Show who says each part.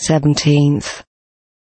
Speaker 1: seventeenth.